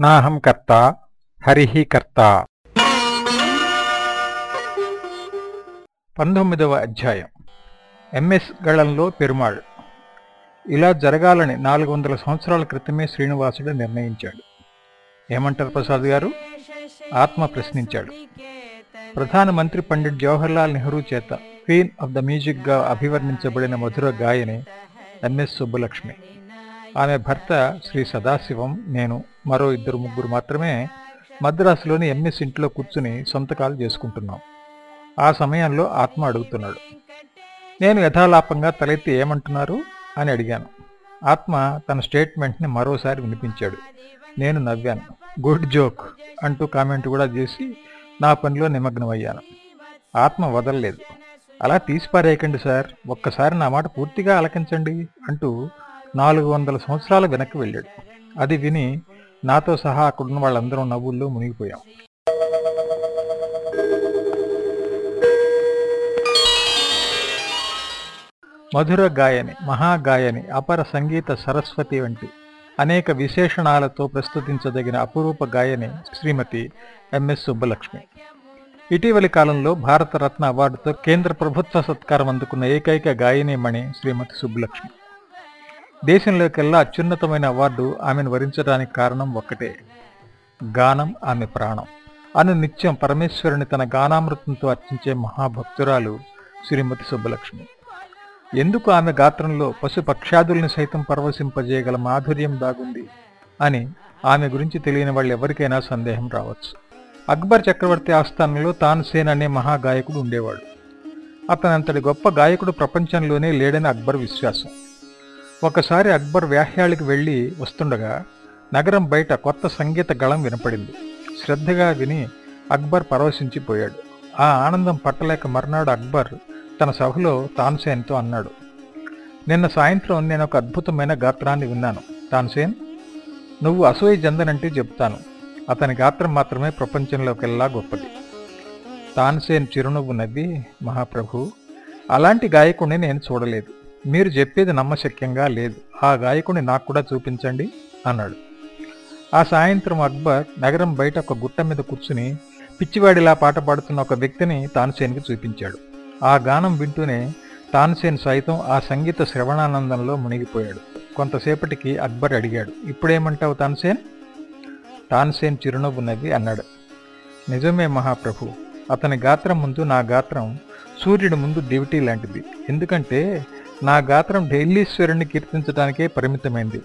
నాహం కర్త హరిః కర్త. పంతొమ్మిదవ అధ్యాయం. ఎంఎస్ గళంలో పెరుమాళ్. ఇలా జరగాలని నాలుగు వందల సంవత్సరాల క్రితమే శ్రీనివాసుడు నిర్ణయించాడు. ఏమంటారు ప్రసాద్ గారు? ఆత్మ ప్రశ్నించాడు. ప్రధానమంత్రి పండిట్ జవహర్లాల్ నెహ్రూ చేత క్వీన్ ఆఫ్ ద మ్యూజిక్గా అభివర్ణించబడిన మధుర గాయని ఎంఎస్ సుబ్బలక్ష్మి. ఆమె భర్త శ్రీ సదాశివం నేను మరో ఇద్దరు ముగ్గురు మాత్రమే మద్రాసులోని ఎంఎస్ ఇంట్లో కూర్చుని సొంతకాలు చేసుకుంటున్నాం. ఆ సమయంలో ఆత్మ అడుగుతున్నాడు. నేను యథాలాపంగా తలెత్తి ఏమంటున్నారు అని అడిగాను. ఆత్మ తన స్టేట్మెంట్ని మరోసారి వినిపించాడు. నేను నవ్వాను. గుడ్ జోక్ అంటూ కామెంట్ కూడా చేసి నా పనిలో నిమగ్నమయ్యాను. ఆత్మ వదలలేదు. అలా తీసిపారేయకండి సార్. ఒక్కసారి నా మాట పూర్తిగా ఆలకించండి అంటూ నాలుగు వందల సంవత్సరాల వెనక్కి వెళ్ళాడు. అది విని నాతో సహా అక్కడున్న వాళ్ళందరం నవ్వుల్లో మునిగిపోయాం. మధుర గాయని మహాగాయని అపర సంగీత సరస్వతి వంటి అనేక విశేషణాలతో ప్రస్తుతించదగిన అపురూప గాయని శ్రీమతి ఎంఎస్ సుబ్బలక్ష్మి. ఇటీవలి కాలంలో భారతరత్న అవార్డుతో కేంద్ర ప్రభుత్వ సత్కారం అందుకున్న ఏకైక గాయనీమణి శ్రీమతి సుబ్బలక్ష్మి. దేశంలోకెల్లా అత్యున్నతమైన అవార్డు ఆమెను వరించడానికి కారణం ఒక్కటే. గానం ఆమె ప్రాణం. అను నిత్యం పరమేశ్వరుని తన గానామృతంతో అర్చించే మహాభక్తురాలు శ్రీమతి సుబ్బలక్ష్మి. ఎందుకు ఆమె గాత్రంలో పశుపక్షాదుల్ని సైతం పరవశింపజేయగల మాధుర్యం దాగుంది అని ఆమె గురించి తెలియని వాళ్ళు ఎవరికైనా సందేహం రావచ్చు. అక్బర్ చక్రవర్తి ఆస్థానంలో తాన్సేన్ అనే మహాగాయకుడు ఉండేవాడు. అతనంతటి గొప్ప గాయకుడు ప్రపంచంలోనే లేడని అక్బర్ విశ్వాసం. ఒకసారి అక్బర్ వ్యాహ్యాళికి వెళ్ళి వస్తుండగా నగరం బయట కొత్త సంగీత గళం వినపడింది. శ్రద్ధగా విని అక్బర్ పరవశించిపోయాడు. ఆ ఆనందం పట్టలేక మర్నాడు అక్బర్ తన సభలో తాన్సేన్తో అన్నాడు నిన్న సాయంత్రం నేను ఒక అద్భుతమైన గాత్రాన్ని విన్నాను. తాన్సేన్ నువ్వు అసూయ జందనంటే చెప్తాను. అతని గాత్రం మాత్రమే ప్రపంచంలోకెల్లా గొప్పది. తాన్సేన్ చిరునవ్వు నవ్వి మహాప్రభు అలాంటి గాయకుడిని నేను చూడలేదు. మీరు చెప్పేది నమ్మశక్యంగా లేదు. ఆ గాయకుడిని నాకు కూడా చూపించండి అన్నాడు. ఆ సాయంత్రం అక్బర్ నగరం బయట ఒక గుట్ట మీద కూర్చుని పిచ్చివాడిలా పాట పాడుతున్న ఒక వ్యక్తిని తానుసేన్కి చూపించాడు. ఆ గానం వింటూనే తాన్సేన్ సైతం ఆ సంగీత శ్రవణానందంలో మునిగిపోయాడు. కొంతసేపటికి అక్బర్ అడిగాడు ఇప్పుడేమంటావు తాన్సేన్? తాన్సేన్ చిరునవ్వు నవ్వి అన్నాడు నిజమే మహాప్రభు అతని గాత్రం ముందు నా గాత్రం సూర్యుడి ముందు దివిటీ లాంటిది. ఎందుకంటే నా గాత్రం ఢైలీశ్వరుణ్ణి కీర్తించడానికే పరిమితమైంది.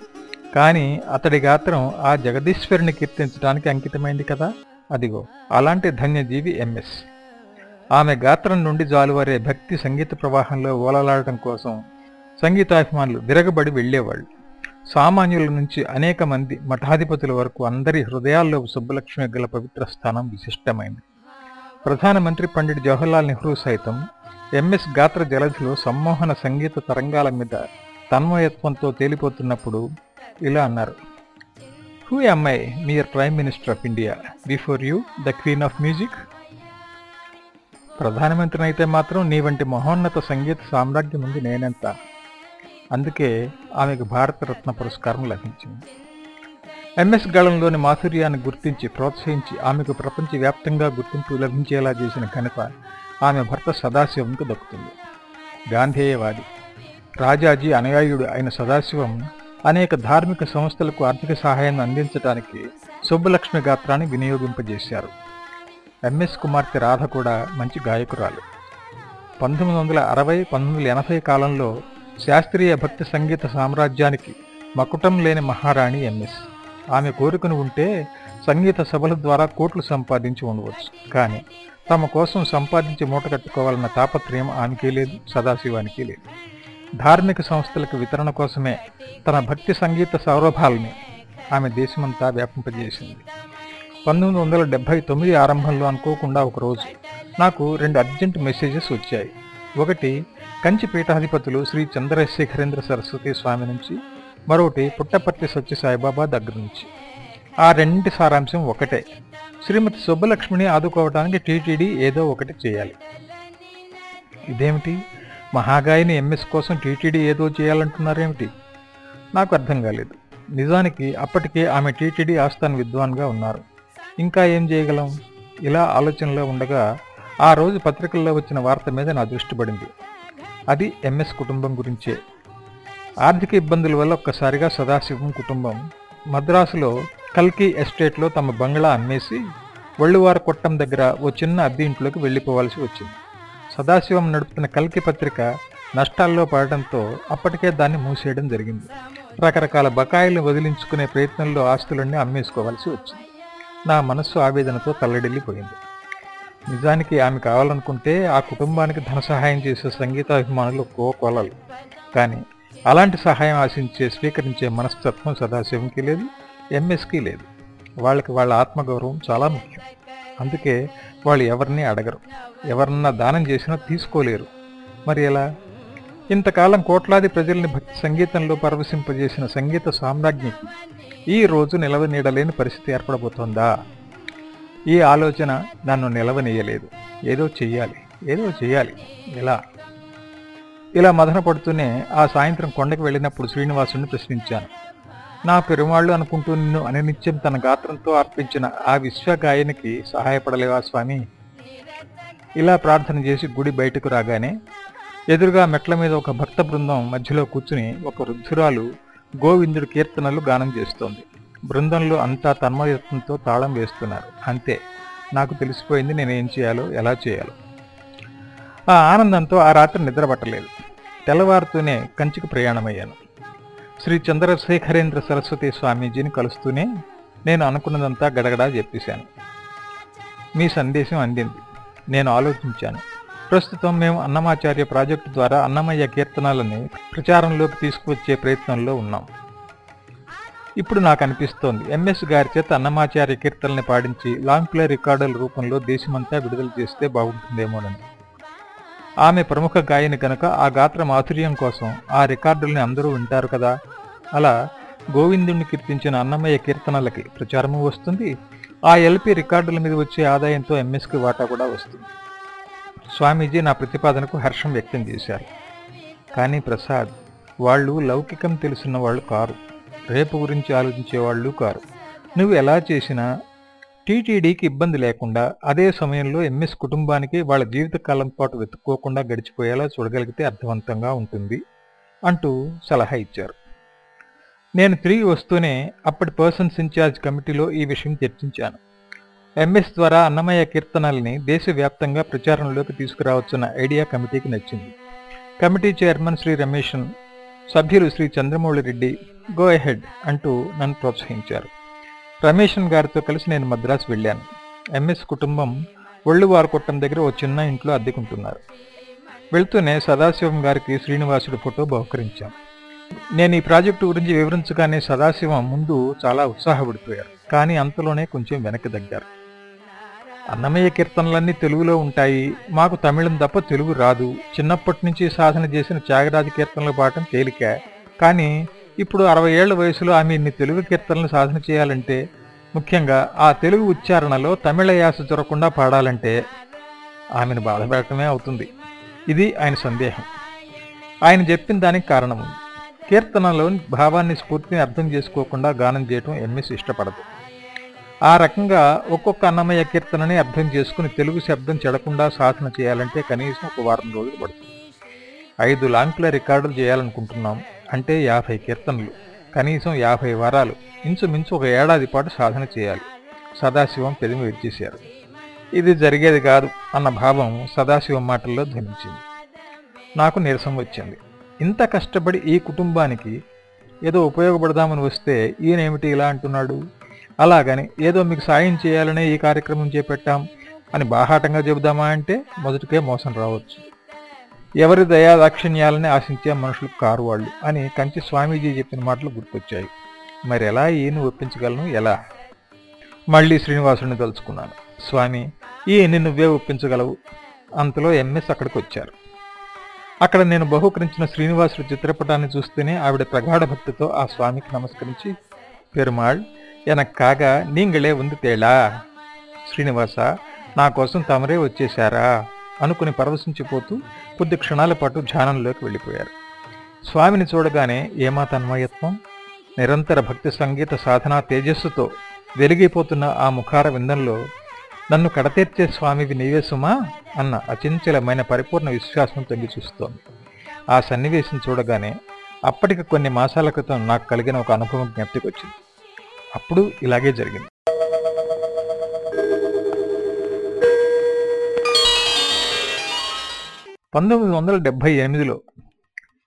కానీ అతడి గాత్రం ఆ జగదీశ్వరుని కీర్తించడానికి అంకితమైంది కదా? అదిగో అలాంటి ధన్యజీవి ఎంఎస్. ఆమె గాత్రం నుండి జాలువారే భక్తి సంగీత ప్రవాహంలో ఓలలాడటం కోసం సంగీతాభిమానులు విరగబడి వెళ్ళేవాళ్ళు సామాన్యుల నుంచి అనేక మంది మఠాధిపతుల వరకు అందరి హృదయాల్లో సుబ్బలక్ష్మి గల పవిత్ర స్థానం విశిష్టమైంది. ప్రధానమంత్రి పండిట్ జవహర్లాల్ నెహ్రూ సైతం ఎంఎస్ గాత్ర జలధిలో సమ్మోహన సంగీత తరంగాల మీద తన్మయత్వంతో తేలిపోతున్నప్పుడు ఇలా అన్నారు. Who am I mere prime minister of India before you the queen of music ప్రధానమంత్రిని అయితే మాత్రం నీ వంటి మహోన్నత సంగీత సామ్రాజ్యం ఉంది నేనెంత? అందుకే ఆమెకు భారతరత్న పురస్కారం లభించింది. ఎంఎస్ గళంలోని మాధుర్యాన్ని గుర్తించి ప్రోత్సహించి ఆమెకు ప్రపంచవ్యాప్తంగా గుర్తింపు లభించేలా చేసిన ఘనత ఆమె భర్త సదాశివంకు దక్కుతుంది. గాంధేయవాది. రాజాజీ అనుయాయుడు అయిన సదాశివం అనేక ధార్మిక సంస్థలకు ఆర్థిక సహాయాన్ని అందించడానికి సుబ్బలక్ష్మి గాత్రాన్ని వినియోగింపజేశారు. ఎంఎస్ కుమార్తె రాధ కూడా మంచి గాయకురాలు. పంతొమ్మిది వందల అరవై పంతొమ్మిది ఎనభై కాలంలో శాస్త్రీయ భక్తి సంగీత సామ్రాజ్యానికి మకుటం లేని మహారాణి ఎంఎస్ ఆమె కోరుకుని ఉంటే సంగీత సభల ద్వారా కోట్లు సంపాదించి ఉండవచ్చు. కానీ తమ కోసం సంపాదించి మూట కట్టుకోవాలన్న తాపత్రయం ఆమెకి లేదు సదాశివానికి లేదు. ధార్మిక సంస్థలకు వితరణ కోసమే తన భక్తి సంగీత సౌరభాలని ఆమె దేశమంతా వ్యాపింపజేసింది. పంతొమ్మిది వందల డెబ్భై తొమ్మిది ఆరంభంలో అనుకోకుండా ఒకరోజు నాకు రెండు అర్జెంట్ మెసేజెస్ వచ్చాయి. ఒకటి కంచి పీఠాధిపతులు శ్రీ చంద్రశేఖరేంద్ర సరస్వతి స్వామి నుంచి మరొకటి పుట్టపర్తి సత్య సాయిబాబా దగ్గర నుంచి. ఆ రెండింటి సారాంశం ఒకటే. శ్రీమతి సుబ్బలక్ష్మిని ఆదుకోవడానికి టీటీడీ ఏదో ఒకటి చేయాలి. ఇదేమిటి? మహాగాయని ఎంఎస్ కోసం టీటీడీ ఏదో చేయాలంటున్నారేమిటి? నాకు అర్థం కాలేదు. నిజానికి అప్పటికే ఆమె టీటీడీ ఆస్థాన్ విద్వాన్గా ఉన్నారు. ఇంకా ఏం చేయగలం? ఇలా ఆలోచనలో ఉండగా ఆ రోజు పత్రికల్లో వచ్చిన వార్త మీద నా దృష్టి పడింది. అది ఎంఎస్ కుటుంబం గురించే. ఆర్థిక ఇబ్బందుల వల్ల ఒక్కసారిగా సదాశివం కుటుంబం మద్రాసులో కల్కి ఎస్టేట్లో తమ బంగ్లా అమ్మేసి ఒళ్ళువార కొట్టం దగ్గర ఓ చిన్న అద్దె ఇంట్లోకి వెళ్ళిపోవాల్సి వచ్చింది. సదాశివం నడుపుతున్న కల్కి పత్రిక నష్టాల్లో పడటంతో అప్పటికే దాన్ని మూసేయడం జరిగింది. రకరకాల బకాయిలు వదిలించుకునే ప్రయత్నంలో ఆస్తులన్నీ అమ్మేసుకోవాల్సి వచ్చింది. నా మనస్సు ఆవేదనతో తల్లడిల్లిపోయింది. నిజానికి ఆమె కావాలనుకుంటే ఆ కుటుంబానికి ధన సహాయం చేసే సంగీతాభిమానులు కోకొలలు. కానీ అలాంటి సహాయం ఆశించే స్వీకరించే మనస్తత్వం సదాశివంకి లేదు ఎంఎస్కి లేదు. వాళ్ళకి వాళ్ళ ఆత్మగౌరవం చాలా ముఖ్యం. అందుకే వాళ్ళు ఎవరిని అడగరు. ఎవరన్నా దానం చేసినా తీసుకోలేరు. మరి ఎలా? ఇంతకాలం కోట్లాది ప్రజల్ని భక్తి సంగీతంలో పరవశింపజేసిన సంగీత సామ్రాజ్ఞికి ఈ రోజు నిలవనీడలేని పరిస్థితి ఏర్పడబోతోందా? ఈ ఆలోచన నన్ను నిలవనీయలేదు. ఏదో చెయ్యాలి ఏదో చెయ్యాలి. ఎలా? ఇలా మదన పడుతూనే ఆ సాయంత్రం కొండకి వెళ్ళినప్పుడు శ్రీనివాసుని ప్రశ్నించాను. నా పెరుమాళ్ళు అనుకుంటూ నిన్ను అనినిత్యం తన గాత్రంతో అర్పించిన ఆ విశ్వగాయనికి సహాయపడలేవా స్వామి? ఇలా ప్రార్థన చేసి గుడి బయటకు రాగానే ఎదురుగా మెట్ల మీద ఒక భక్త బృందం మధ్యలో కూర్చుని ఒక వృద్ధురాలు గోవిందుడి కీర్తనలు గానం చేస్తోంది. బృందంలో అంతా తన్మయత్వంతో తాళం వేస్తున్నారు. అంతే. నాకు తెలిసిపోయింది నేనేం చేయాలో ఎలా చేయాలో. ఆ ఆనందంతో ఆ రాత్రి నిద్రపట్టలేదు తెల్లవారుతూనే కంచికి ప్రయాణమయ్యాను. శ్రీ చంద్రశేఖరేంద్ర సరస్వతి స్వామీజీని కలుస్తూనే నేను అనుకున్నదంతా గడగడా చెప్పేశాను. మీ సందేశం అందింది. నేను ఆలోచించాను. ప్రస్తుతం మేము అన్నమాచార్య ప్రాజెక్టు ద్వారా అన్నమయ్య కీర్తనలని ప్రచారంలోకి తీసుకువచ్చే ప్రయత్నంలో ఉన్నాం. ఇప్పుడు నాకు అనిపిస్తోంది ఎంఎస్ గారి చేత అన్నమాచార్య కీర్తనల్ని పాడించి లాంగ్ ప్లే రికార్డుల రూపంలో దేశమంతా విడుదల చేస్తే బాగుంటుందేమోనని. ఆమె ప్రముఖ గాయని కనుక ఆ గాత్ర మాధుర్యం కోసం ఆ రికార్డుల్ని అందరూ వింటారు కదా? అలా గోవిందుణ్ణి కీర్తించిన అన్నమయ్య కీర్తనలకి ప్రచారము వస్తుంది. ఆ ఎల్పి రికార్డుల మీద వచ్చే ఆదాయంతో ఎంఎస్కి వాటా కూడా వస్తుంది. స్వామీజీ నా ప్రతిపాదనకు హర్షం వ్యక్తం చేశారు. కానీ ప్రసాద్ వాళ్ళు లౌకికం తెలిసిన వాళ్ళు కారు. రేపు గురించి ఆలోచించే వాళ్ళు కారు. నువ్వు ఎలా చేసినా టీటీడీకి ఇబ్బంది లేకుండా అదే సమయంలో ఎంఎస్ కుటుంబానికి వాళ్ళ జీవితకాలం పాటు వెతుక్కోకుండా గడిచిపోయేలా చూడగలిగితే అర్థవంతంగా ఉంటుంది అంటూ సలహా ఇచ్చారు. నేను తిరిగి వస్తూనే అప్పటి పర్సన్స్ ఇన్ఛార్జ్ కమిటీలో ఈ విషయం చర్చించాను. ఎంఎస్ ద్వారా అన్నమయ్య కీర్తనల్ని దేశవ్యాప్తంగా ప్రచారంలోకి తీసుకురావచ్చున్న ఐడియా కమిటీకి నచ్చింది. కమిటీ చైర్మన్ శ్రీ రమేషన్ సభ్యులు శ్రీ చంద్రమౌళి రెడ్డి గో ఎహెడ్ అంటూ నన్ను ప్రోత్సహించారు. రమేషన్ గారితో కలిసి నేను మద్రాసు వెళ్ళాను. ఎంఎస్ కుటుంబం ఒళ్ళువారు కొట్టం దగ్గర ఓ చిన్న ఇంట్లో అద్దెకుంటున్నారు. వెళ్తూనే సదాశివం గారికి శ్రీనివాసుడి ఫోటో బహుకరించాం. నేను ఈ ప్రాజెక్టు గురించి వివరించగానే సదాశివం ముందు చాలా ఉత్సాహపడిపోయారు కానీ అంతలోనే కొంచెం వెనక్కి తగ్గారు. అన్నమయ్య కీర్తనలన్నీ తెలుగులో ఉంటాయి మాకు తమిళం తప్ప తెలుగు రాదు. చిన్నప్పటి నుంచి సాధన చేసిన త్యాగరాజ కీర్తనలు పాడటం తేలిక కానీ ఇప్పుడు అరవై ఏళ్ళ వయసులో ఆమె ఇన్ని తెలుగు కీర్తనలు సాధన చేయాలంటే ముఖ్యంగా ఆ తెలుగు ఉచ్చారణలో తమిళ యాస జరగకుండా పాడాలంటే ఆమెను బాధపెట్టడమే అవుతుంది. ఇది ఆయన సందేహం. ఆయన చెప్పిన దానికి కారణం ఉంది. కీర్తనలోని భావాన్ని స్ఫూర్తిని అర్థం చేసుకోకుండా గానం చేయటం ఎంఎస్ ఇష్టపడదు. ఆ రకంగా ఒక్కొక్క అన్నమయ్య కీర్తనని అర్థం చేసుకుని తెలుగు శబ్దం చెడకుండా సాధన చేయాలంటే కనీసం ఒక వారం రోజులు పడుతుంది. ఐదు లాంగ్ల రికార్డులు చేయాలనుకుంటున్నాం. అంటే యాభై కీర్తనలు కనీసం యాభై వారాలు ఇంచుమించు ఒక ఏడాది పాటు సాధన చేయాలి. సదాశివం పెదిమి విడిచేశారు. ఇది జరిగేది కాదు అన్న భావం సదాశివం మాటల్లో ధ్వనించింది. నాకు నీరసం వచ్చింది. ఇంత కష్టపడి ఈ కుటుంబానికి ఏదో ఉపయోగపడదామని వస్తే ఈయనేమిటి ఇలా అంటున్నాడు? అలాగని ఏదో మీకు సాయం చేయాలనే ఈ కార్యక్రమం చేపట్టాం అని బాహాటంగా చెబుదామా అంటే మొదటికే మోసం రావచ్చు. ఎవరి దయా దాక్షిణ్యాలని ఆశించే మనుషులు కారు వాళ్ళు అని కంచి స్వామీజీ చెప్పిన మాటలు గుర్తొచ్చాయి. మరి ఎలా ఈయన ఒప్పించగలను? ఎలా? మళ్ళీ శ్రీనివాసుని తలుచుకున్నాను. స్వామి ఈయన్ని నువ్వే ఒప్పించగలవు? అంతలో ఎంఎస్ అక్కడికి వచ్చారు అక్కడ నేను బహుకరించిన శ్రీనివాసుడు చిత్రపటాన్ని చూస్తేనే ఆవిడ ప్రగాఢ భక్తితో ఆ స్వామికి నమస్కరించి పెరుమాళ్ ఎనక్కాగా నీంగళే ఉంది తేళా. శ్రీనివాస నా కోసం తమరే వచ్చేశారా? అనుకుని పరవశించిపోతూ కొద్ది క్షణాల పాటు ధ్యానంలోకి వెళ్ళిపోయారు. స్వామిని చూడగానే ఏమా తన్మయత్వం నిరంతర భక్తి సంగీత సాధనా తేజస్సుతో వెలిగిపోతున్న ఆ ముఖార విందంలో నన్ను కడతీర్చే స్వామివి నీవే సుమా అన్న అచంచలమైన పరిపూర్ణ విశ్వాసం తొంగి చూస్తోంది. ఆ సన్నివేశం చూడగానే అప్పటికి కొన్ని మాసాల క్రితం నాకు కలిగిన ఒక అనుభవం జ్ఞప్తికొచ్చింది. అప్పుడు ఇలాగే జరిగింది. పంతొమ్మిది వందల డెబ్బై ఎనిమిదిలో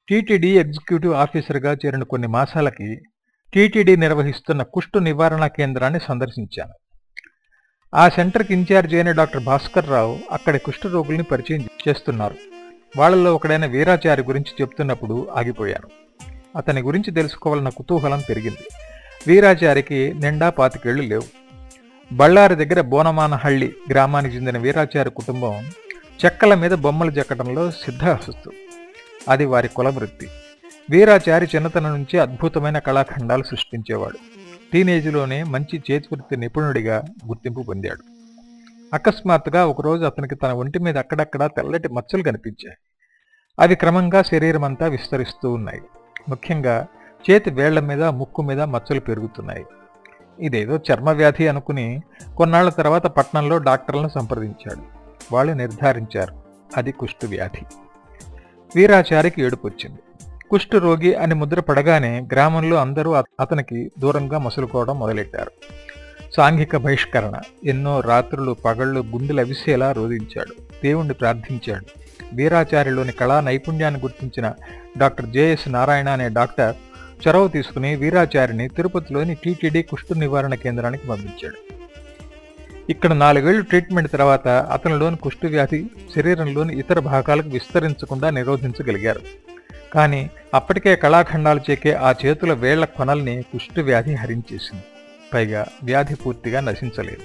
టీటీడీ ఎగ్జిక్యూటివ్ ఆఫీసర్గా చేరిన కొన్ని మాసాలకి టీటీడీ నిర్వహిస్తున్న కుష్టు నివారణ కేంద్రాన్ని సందర్శించాను. ఆ సెంటర్కి ఇన్ఛార్జ్ అయిన డాక్టర్ భాస్కర్ రావు అక్కడి కుష్టు రోగుల్ని పరిచయం చేస్తున్నారు. వాళ్ళలో ఒకడైన వీరాచారి గురించి చెప్తున్నప్పుడు ఆగిపోయాను. అతని గురించి తెలుసుకోవాలన్న కుతూహలం పెరిగింది. వీరాచారికి నిండా పాతికేళ్ళు లేవు. బళ్ళారి దగ్గర బోనమానహళ్ళి గ్రామానికి చెందిన వీరాచారి కుటుంబం చెక్కల మీద బొమ్మలు చెక్కడంలో సిద్ధహస్తు అది వారి కుల వృత్తి వీరాచారి చిన్నతనం నుంచి అద్భుతమైన కళాఖండాలు సృష్టించేవాడు. టీనేజ్లోనే మంచి చేతివృత్తి నిపుణుడిగా గుర్తింపు పొందాడు. అకస్మాత్తుగా ఒకరోజు అతనికి తన ఒంటి మీద అక్కడక్కడా తెల్లటి మచ్చలు కనిపించాయి. అవి క్రమంగా శరీరం అంతా విస్తరిస్తూ ఉన్నాయి. ముఖ్యంగా చేతి వేళ్ళ మీద ముక్కు మీద మచ్చలు పెరుగుతున్నాయి. ఇదేదో చర్మ వ్యాధి అనుకుని కొన్నాళ్ళ తర్వాత పట్నంలో డాక్టర్లను సంప్రదించాడు. వాళ్ళు నిర్ధారించారు. అది కుష్టు వ్యాధి. వీరాచారికి ఏడుపొచ్చింది. కుష్టు రోగి అని ముద్ర పడగానే గ్రామంలో అందరూ అతనికి దూరంగా మసులుకోవడం మొదలెట్టారు. సాంఘిక బహిష్కరణ ఎన్నో రాత్రులు పగళ్ళు గుండెలు అవిసేలా రోధించాడు. దేవుణ్ణి ప్రార్థించాడు. వీరాచార్యలోని కళా నైపుణ్యాన్ని గుర్తించిన డాక్టర్ జేఎస్ నారాయణ అనే డాక్టర్ చొరవ తీసుకుని వీరాచారిని తిరుపతిలోని టీటీడీ కుష్టు నివారణ కేంద్రానికి పంపించాడు. ఇక్కడ నాలుగేళ్ళు ట్రీట్మెంట్ తర్వాత అతనిలోని కుష్ఠవ్యాధి శరీరంలోని ఇతర భాగాలకు విస్తరించకుండా నిరోధించగలిగారు. కానీ అప్పటికే కళాఖండాలు చేకే ఆ చేతుల వేళ్ళ కొనల్ని కుష్ఠవ్యాధి హరించేసింది. పైగా వ్యాధి పూర్తిగా నశించలేదు.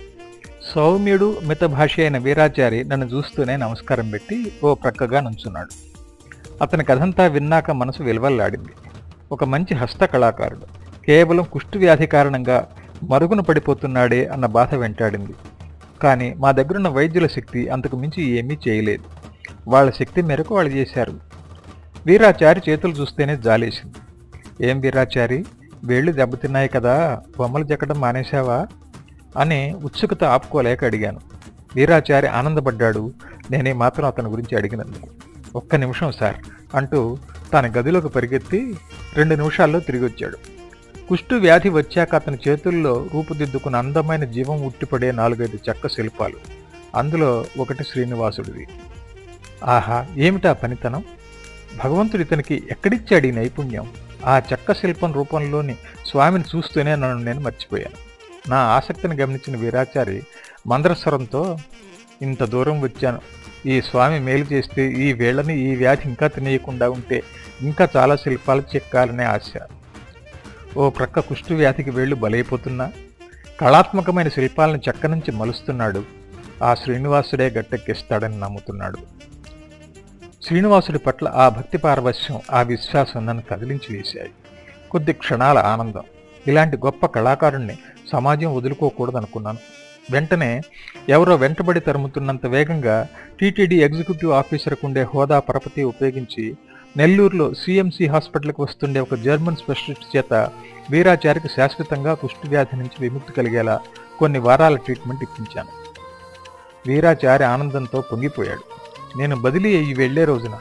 సౌమ్యుడు మితభాషి అయిన వీరాచారి నన్ను చూస్తూనే నమస్కారం పెట్టి ఓ ప్రక్కగా నుంచున్నాడు. అతని కథంతా విన్నాక మనసు విలువల్లాడింది. ఒక మంచి హస్త కళాకారుడు. కేవలం కుష్ఠవ్యాధి కారణంగా మరుగున పడిపోతున్నాడే అన్న బాధ వెంటాడింది. కానీ మా దగ్గరున్న వైద్యుల శక్తి అంతకు మించి ఏమీ చేయలేదు. వాళ్ళ శక్తి మేరకు వాళ్ళు చేశారు. వీరాచారి చేతులు చూస్తేనే జాలేసింది. ఏం వీరాచారి? వేళ్ళు దెబ్బతిన్నాయి కదా బొమ్మలు చెక్కడం మానేశావా? అని ఉత్సుకత ఆపుకోలేక అడిగాను. వీరాచారి ఆనందపడ్డాడు. నేనే మాత్రం అతని గురించి అడిగినందుకు. ఒక్క నిమిషం సార్ అంటూ తన గదిలోకి పరిగెత్తి రెండు నిమిషాల్లో తిరిగి వచ్చాడు కుష్టు వ్యాధి వచ్చాక అతని చేతుల్లో రూపుదిద్దుకున్న అందమైన జీవం ఉట్టిపడే నాలుగైదు చెక్క శిల్పాలు. అందులో ఒకటి శ్రీనివాసుడిది. ఆహా ఏమిటా పనితనం? భగవంతుడు ఇతనికి ఎక్కడిచ్చాడు ఈ నైపుణ్యం? ఆ చెక్క శిల్పం రూపంలోని స్వామిని చూస్తూనే నన్ను నేను మర్చిపోయాను. నా ఆసక్తిని గమనించిన వీరాచారి మందరస్వరంతో ఇంత దూరం వచ్చాను. ఈ స్వామి మేలు చేస్తే ఈ వేళని ఈ వ్యాధి ఇంకా తినేయకుండా ఉంటే ఇంకా చాలా శిల్పాలు చెక్కాలనే ఆశ. ఓ ప్రక్క కుష్టు వ్యాధికి వేళ్ళు బలైపోతున్నా కళాత్మకమైన శిల్పాలను చెక్క నుంచి మలుస్తున్నాడు. ఆ శ్రీనివాసుడే గట్టెక్కిస్తాడని నమ్ముతున్నాడు. శ్రీనివాసుడి పట్ల ఆ భక్తి పారవశ్యం ఆ విశ్వాసం నన్ను కదిలించి వేశాయి. కొద్ది క్షణాల ఆనందం. ఇలాంటి గొప్ప కళాకారుణ్ణి సమాజం వదులుకోకూడదనుకున్నాను. వెంటనే ఎవరో వెంటబడి తరుముతున్నంత వేగంగా టీటీడీ ఎగ్జిక్యూటివ్ ఆఫీసర్కు ఉండే హోదా పరపతి ఉపయోగించి నెల్లూరులో సిఎంసి హాస్పిటల్కి వస్తుండే ఒక జర్మన్ స్పెషలిస్ట్ చేత వీరాచారికి శాశ్వతంగా వ్యాధి నుంచి విముక్తి కలిగేలా కొన్ని వారాల ట్రీట్మెంట్ ఇప్పించాను. వీరాచారి ఆనందంతో పొంగిపోయాడు. నేను బదిలీ అయ్యి వెళ్ళే రోజున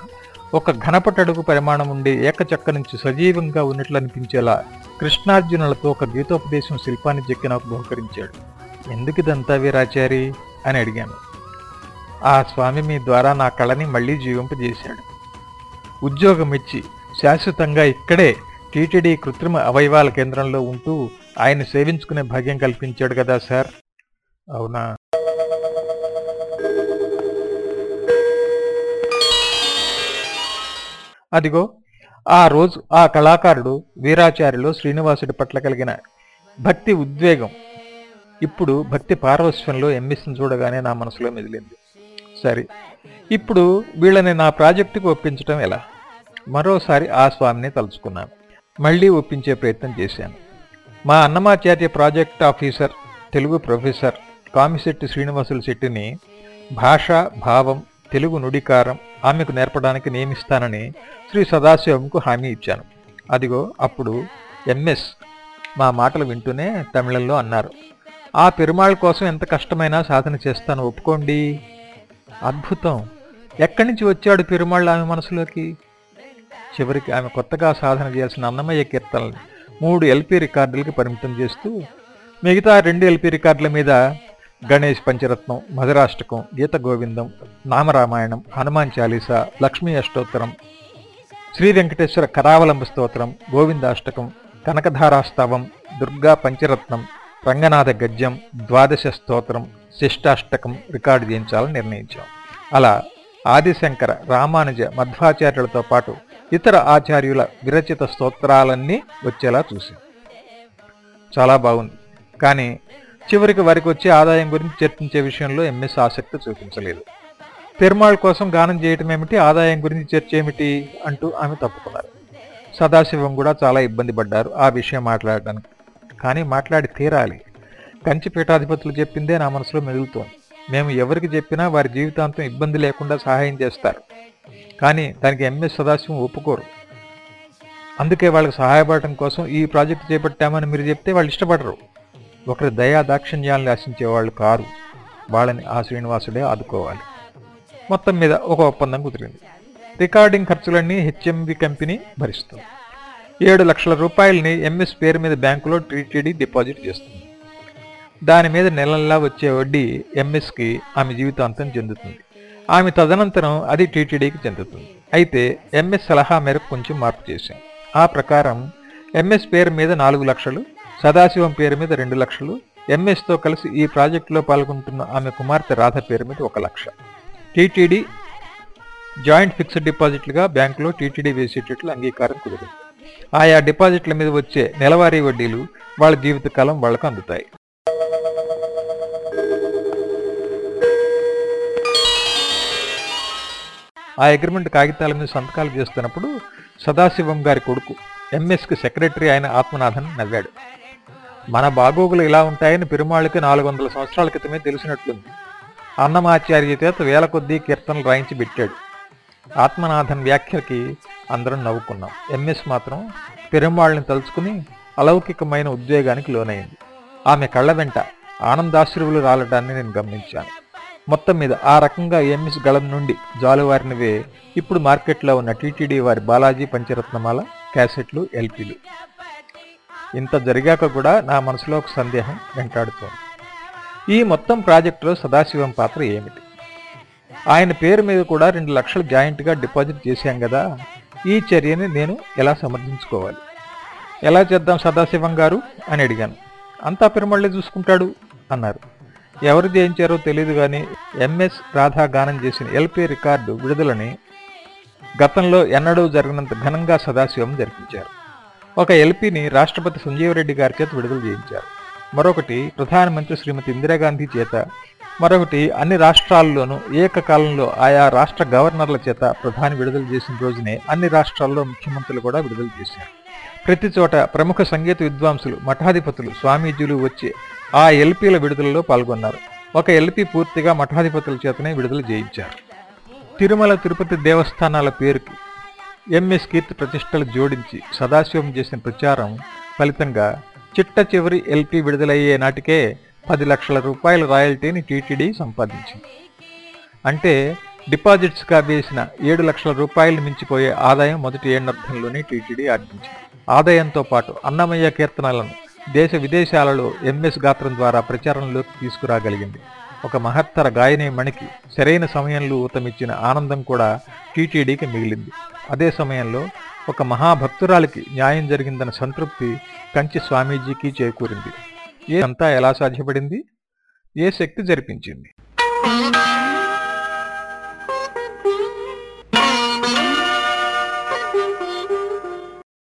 ఒక ఘనపటడుగు పరిమాణం ఉండే ఏకచక్క నుంచి సజీవంగా ఉన్నట్లు అనిపించేలా కృష్ణార్జునులతో ఒక గీతోపదేశం శిల్పాన్ని చెక్కి నాకు బహుకరించాడు ఎందుకిదంతా వీరాచారి? అని అడిగాను. ఆ స్వామి మీ ద్వారా నా కళని మళ్ళీ జీవింపజేశాడు. ఉద్యోగం ఇచ్చి శాశ్వతంగా ఇక్కడే టీటీడీ కృత్రిమ అవయవాల కేంద్రంలో ఉంటూ ఆయన సేవించుకునే భాగ్యం కల్పించాడు కదా సార్? అవునా? అదిగో ఆ రోజు ఆ కళాకారుడు వీరాచార్యులు శ్రీనివాసుడి పట్ల కలిగిన భక్తి ఉద్వేగం. ఇప్పుడు భక్తి పారవశ్యంలో ఎంఎస్ని చూడగానే నా మనసులో మెదిలింది. సరే. ఇప్పుడు వీళ్ళని నా ప్రాజెక్టుకు ఒప్పించడం ఎలా? మరోసారి ఆ స్వామిని తలుచుకున్నాను. మళ్ళీ ఒప్పించే ప్రయత్నం చేశాను. మా Annamacharya project officer Telugu professor Kamisetti Srinivasulu శెట్టిని భాష భావం తెలుగు నుడికారం ఆమెకు నేర్పడానికి నియమిస్తానని శ్రీ సదాశివంకు హామీ ఇచ్చాను. అదిగో అప్పుడు ఎంఎస్ మా మాటలు వింటూనే తమిళంలో అన్నారు. ఆ పెరుమాళ్ కోసం ఎంత కష్టమైనా సాధన చేస్తాను ఒప్పుకోండి. అద్భుతం. ఎక్కడి నుంచి వచ్చాడు పెరుమాళ్ళు ఆమె మనసులోకి? చివరికి ఆమె కొత్తగా సాధన చేయాల్సిన అన్నమయ్య కీర్తనల్ని మూడు ఎల్పి రికార్డులకి పరిమితం చేస్తూ మిగతా రెండు ఎల్పి రికార్డుల మీద గణేష్ పంచరత్నం మధురాష్టకం గీత గోవిందం నామరామాయణం హనుమాన్ చాలీస లక్ష్మీ అష్టోత్తరం శ్రీ వెంకటేశ్వర కరావలంబ స్తోత్రం గోవిందాష్టకం కనకధారాస్తవం దుర్గా పంచరత్నం రంగనాథ గద్యం ద్వాదశ స్తోత్రం శిష్టాష్టకం రికార్డు చేయించాలని నిర్ణయించాం. అలా ఆదిశంకర రామానుజ మధ్వాచార్యులతో పాటు ఇతర ఆచార్యుల విరచిత స్తోత్రాలన్నీ వచ్చేలా చూసాం చాలా బాగుంది. కానీ చివరికి వారికి వచ్చే ఆదాయం గురించి చర్చించే విషయంలో ఎంఎస్ ఆసక్తి చూపించలేదు. పెరుమాళ్ కోసం గానం చేయటం ఏమిటి ఆదాయం గురించి చర్చ ఏమిటి అంటూ ఆమె తప్పుకున్నారు. సదాశివం కూడా చాలా ఇబ్బంది పడ్డారు ఆ విషయం మాట్లాడడానికి. కానీ మాట్లాడి తీరాలి. కంచి పీఠాధిపతులు చెప్పిందే నా మనసులో మెదులుతోంది. మేము ఎవరికి చెప్పినా వారి జీవితాంతం ఇబ్బంది లేకుండా సహాయం చేస్తారు. కానీ దానికి ఎంఎస్ సదాశివం ఒప్పుకోరు. అందుకే వాళ్ళకి సహాయపడటం కోసం ఈ ప్రాజెక్ట్ చేపట్టామని మీరు చెప్తే వాళ్ళు ఇష్టపడరు. ఒకరి దయా దాక్షిణ్యాలను ఆశించే వాళ్ళు కారు. వాళ్ళని ఆ శ్రీనివాసుడే ఆదుకోవాలి. మొత్తం మీద ఒక ఒప్పందం కుదిరింది. రికార్డింగ్ ఖర్చులన్నీ హెచ్ఎంవి కంపెనీ భరిస్తుంది. ఏడు లక్షల రూపాయలని ఎంఎస్ పేరు మీద బ్యాంకులో టీటీడీ డిపాజిట్ చేస్తుంది. దాని మీద నెలల్లా వచ్చే వడ్డీ ఎంఎస్కి ఆమె జీవితాంతం చెందుతుంది. ఆమె తదనంతరం అది టీటీడీకి చెందుతుంది. అయితే ఎంఎస్ సలహా మేరకు కొంచెం మార్పు చేశాం. ఆ ప్రకారం ఎంఎస్ పేరు మీద నాలుగు లక్షలు సదాశివం పేరు మీద రెండు లక్షలు ఎంఎస్తో కలిసి ఈ ప్రాజెక్టులో పాల్గొంటున్న ఆమె కుమార్తె రాధ పేరు మీద ఒక లక్ష. టీటీడీ జాయింట్ ఫిక్స్డ్ డిపాజిట్లుగా బ్యాంకులో టీటీడీ వేసేటట్లు అంగీకారం కుదిరింది. ఆయా డిపాజిట్ల మీద వచ్చే నెలవారీ వడ్డీలు వాళ్ళ జీవితకాలం వాళ్ళకు అందుతాయి. ఆ అగ్రిమెంట్ కాగితాల మీద సంతకాలు చేస్తున్నప్పుడు సదాశివం గారి కొడుకు ఎంఎస్కి సెక్రటరీ అయిన ఆత్మనాథన్ నవ్వాడు. మన బాగోగులు ఇలా ఉంటాయని పెరుమాళ్ళకి నాలుగు వందల సంవత్సరాల క్రితమే తెలిసినట్లుంది. అన్నమాచార్య చేత వేల కొద్దీ కీర్తనలు రాయించి పెట్టాడు. ఆత్మనాథన్ వ్యాఖ్యకి అందరం నవ్వుకున్నాం. ఎంఎస్ మాత్రం పెరుమాళ్ళని తలుచుకుని అలౌకికమైన ఉద్వేగానికి లోనైంది. ఆమె కళ్ళ వెంట ఆనందాశ్రువులు రాలడాన్ని నేను గమనించాను. మొత్తం మీద ఆ రకంగా ఎంఎస్ గళం నుండి జాలువారినవే ఇప్పుడు మార్కెట్లో ఉన్న టీటీడీ వారి బాలాజీ పంచరత్నమాల క్యాసెట్లు ఎల్పీలు. ఇంత జరిగాక కూడా నా మనసులో ఒక సందేహం వెంటాడుతోంది. ఈ మొత్తం ప్రాజెక్టులో సదాశివం పాత్ర ఏమిటి? ఆయన పేరు మీద కూడా రెండు లక్షలు జాయింట్గా డిపాజిట్ చేశాం కదా ఈ చర్యని నేను ఎలా సమర్థించుకోవాలి? ఎలా చేద్దాం సదాశివం గారు? అని అడిగాను. అంతా పెరుమళ్ళే చూసుకుంటాడు అన్నారు. ఎవరు జయించారో తెలియదు కానీ ఎంఎస్ రాధా గానం చేసిన ఎల్పి రికార్డు విడుదలని గతంలో ఎన్నడూ జరిగినంత ఘనంగా సదాశివం జరిపించారు. ఒక ఎల్పిని రాష్ట్రపతి సంజీవరెడ్డి గారి చేత విడుదల చేయించారు. మరొకటి ప్రధానమంత్రి శ్రీమతి ఇందిరాగాంధీ చేత మరొకటి అన్ని రాష్ట్రాల్లోనూ ఏకకాలంలో ఆయా రాష్ట్ర గవర్నర్ల చేత ప్రధాని విడుదల చేసిన రోజునే అన్ని రాష్ట్రాల్లో ముఖ్యమంత్రులు కూడా విడుదల చేశారు. ప్రతి చోట ప్రముఖ సంగీత విద్వాంసులు మఠాధిపతులు స్వామీజీలు వచ్చి ఆ ఎల్పీల విడుదలలో పాల్గొన్నారు. ఒక ఎల్పీ పూర్తిగా మఠాధిపతుల చేతనే విడుదల చేయించారు తిరుమల తిరుపతి దేవస్థానాల పేరుకి ఎంఎస్ కీర్తి ప్రతిష్టలు జోడించి సదాశివం చేసిన ప్రచారం ఫలితంగా చిట్ట చివరి ఎల్పీ విడుదలయ్యే నాటికే పది లక్షల రూపాయల రాయల్టీని టీటీడీ సంపాదించింది. అంటే డిపాజిట్స్గా వేసిన ఏడు లక్షల రూపాయలు మించిపోయే ఆదాయం మొదటి ఏడర్థంలోనే టీటీడీ ఆర్జించింది. ఆదాయంతో పాటు అన్నమయ్య కీర్తనలను దేశ విదేశాలలో ఎంఎస్ గాత్రం ద్వారా ప్రచారంలోకి తీసుకురాగలిగింది. ఒక మహత్తర గాయని మణికి సరైన సమయంలో ఊతమిచ్చిన ఆనందం కూడా టీటీడీకి మిగిలింది. అదే సమయంలో ఒక మహాభక్తురాలికి న్యాయం జరిగిందన్న సంతృప్తి కంచి స్వామీజీకి చేకూరింది. ఏ అంతా ఎలా సాధ్యపడింది? ఏ శక్తి జరిపించింది?